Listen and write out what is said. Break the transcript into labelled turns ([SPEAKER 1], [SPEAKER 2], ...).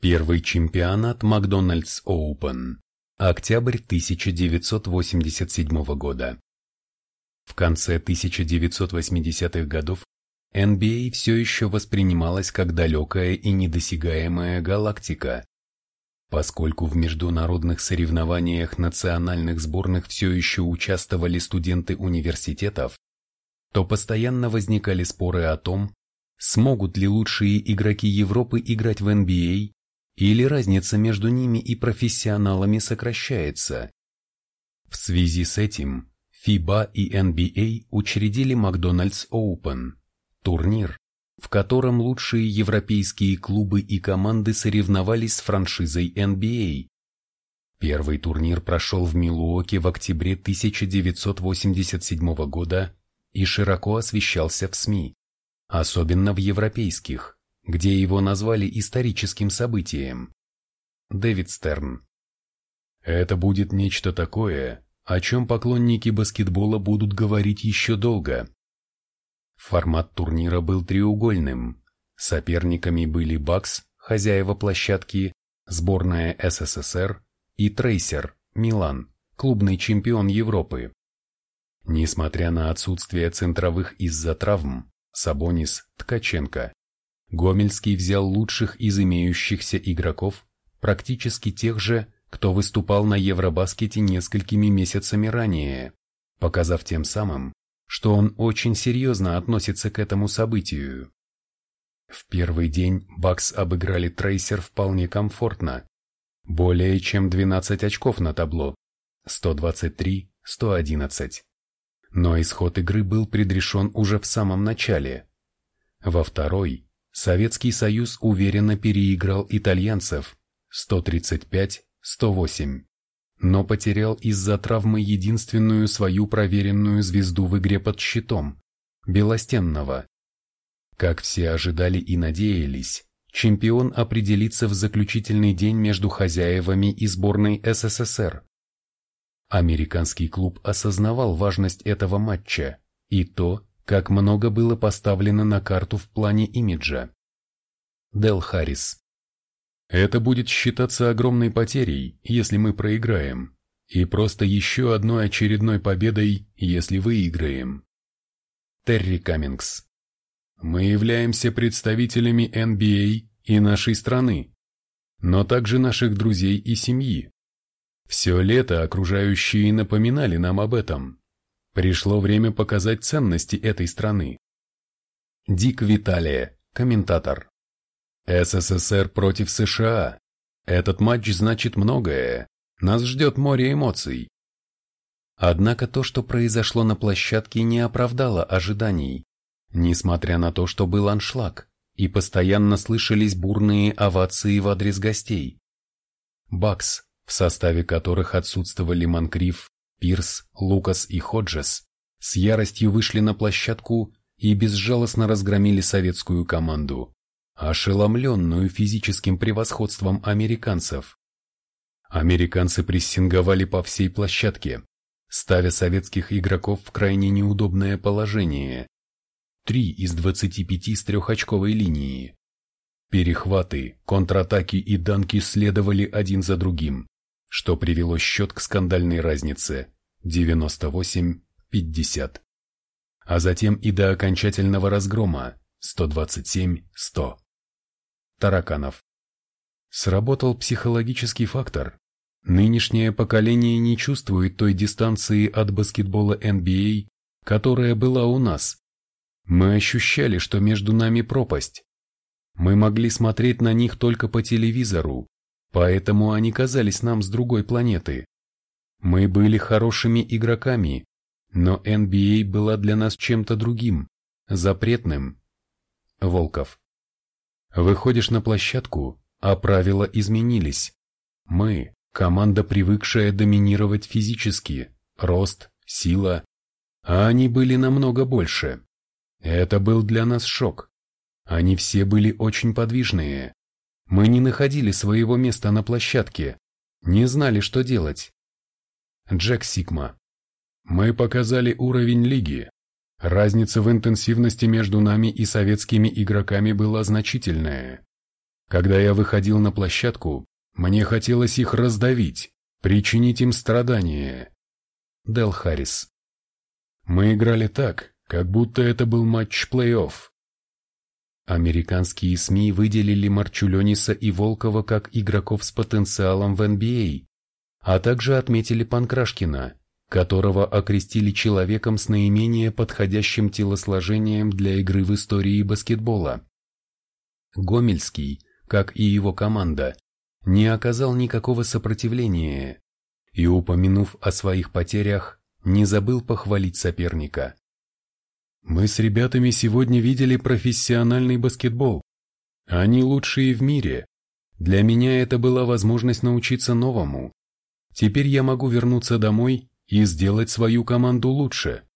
[SPEAKER 1] Первый чемпионат Макдональдс Оупен. Октябрь 1987 года. В конце 1980-х годов NBA все еще воспринималась как далекая и недосягаемая галактика, Поскольку в международных соревнованиях национальных сборных все еще участвовали студенты университетов, то постоянно возникали споры о том, смогут ли лучшие игроки Европы играть в NBA, или разница между ними и профессионалами сокращается. В связи с этим FIBA и NBA учредили Макдональдс Open – турнир, в котором лучшие европейские клубы и команды соревновались с франшизой NBA. Первый турнир прошел в Милуоке в октябре 1987 года и широко освещался в СМИ, особенно в европейских, где его назвали историческим событием. Дэвид Стерн. Это будет нечто такое, о чем поклонники баскетбола будут говорить еще долго. Формат турнира был треугольным. Соперниками были Бакс, хозяева площадки, сборная СССР и Трейсер, Милан, клубный чемпион Европы. Несмотря на отсутствие центровых из-за травм, Сабонис, Ткаченко, Гомельский взял лучших из имеющихся игроков, практически тех же, кто выступал на Евробаскете несколькими месяцами ранее, показав тем самым, что он очень серьезно относится к этому событию. В первый день Бакс обыграли Трейсер вполне комфортно. Более чем 12 очков на табло. 123-111. Но исход игры был предрешен уже в самом начале. Во второй Советский Союз уверенно переиграл итальянцев 135-108 но потерял из-за травмы единственную свою проверенную звезду в игре под щитом – Белостенного. Как все ожидали и надеялись, чемпион определится в заключительный день между хозяевами и сборной СССР. Американский клуб осознавал важность этого матча и то, как много было поставлено на карту в плане имиджа. Дел Харрис это будет считаться огромной потерей, если мы проиграем, и просто еще одной очередной победой, если выиграем. Терри Каммингс. Мы являемся представителями NBA и нашей страны, но также наших друзей и семьи. Все лето окружающие напоминали нам об этом. Пришло время показать ценности этой страны. Дик Виталия, комментатор. СССР против США. Этот матч значит многое. Нас ждет море эмоций. Однако то, что произошло на площадке, не оправдало ожиданий. Несмотря на то, что был аншлаг, и постоянно слышались бурные овации в адрес гостей. Бакс, в составе которых отсутствовали Монкриф, Пирс, Лукас и Ходжес, с яростью вышли на площадку и безжалостно разгромили советскую команду ошеломленную физическим превосходством американцев. Американцы прессинговали по всей площадке, ставя советских игроков в крайне неудобное положение. Три из 25 с трехочковой линии. Перехваты, контратаки и данки следовали один за другим, что привело счет к скандальной разнице 98-50. А затем и до окончательного разгрома 127-100 тараканов. Сработал психологический фактор. Нынешнее поколение не чувствует той дистанции от баскетбола NBA, которая была у нас. Мы ощущали, что между нами пропасть. Мы могли смотреть на них только по телевизору, поэтому они казались нам с другой планеты. Мы были хорошими игроками, но NBA была для нас чем-то другим, запретным. Волков. Выходишь на площадку, а правила изменились. Мы – команда, привыкшая доминировать физически, рост, сила, а они были намного больше. Это был для нас шок. Они все были очень подвижные. Мы не находили своего места на площадке, не знали, что делать. Джек Сигма. Мы показали уровень лиги, Разница в интенсивности между нами и советскими игроками была значительная. Когда я выходил на площадку, мне хотелось их раздавить, причинить им страдания. Дел Харрис. Мы играли так, как будто это был матч плей-офф. Американские СМИ выделили Марчулениса и Волкова как игроков с потенциалом в NBA, а, а также отметили Панкрашкина, которого окрестили человеком с наименее подходящим телосложением для игры в истории баскетбола. Гомельский, как и его команда, не оказал никакого сопротивления и, упомянув о своих потерях, не забыл похвалить соперника. Мы с ребятами сегодня видели профессиональный баскетбол. Они лучшие в мире. Для меня это была возможность научиться новому. Теперь я могу вернуться домой и сделать свою команду лучше.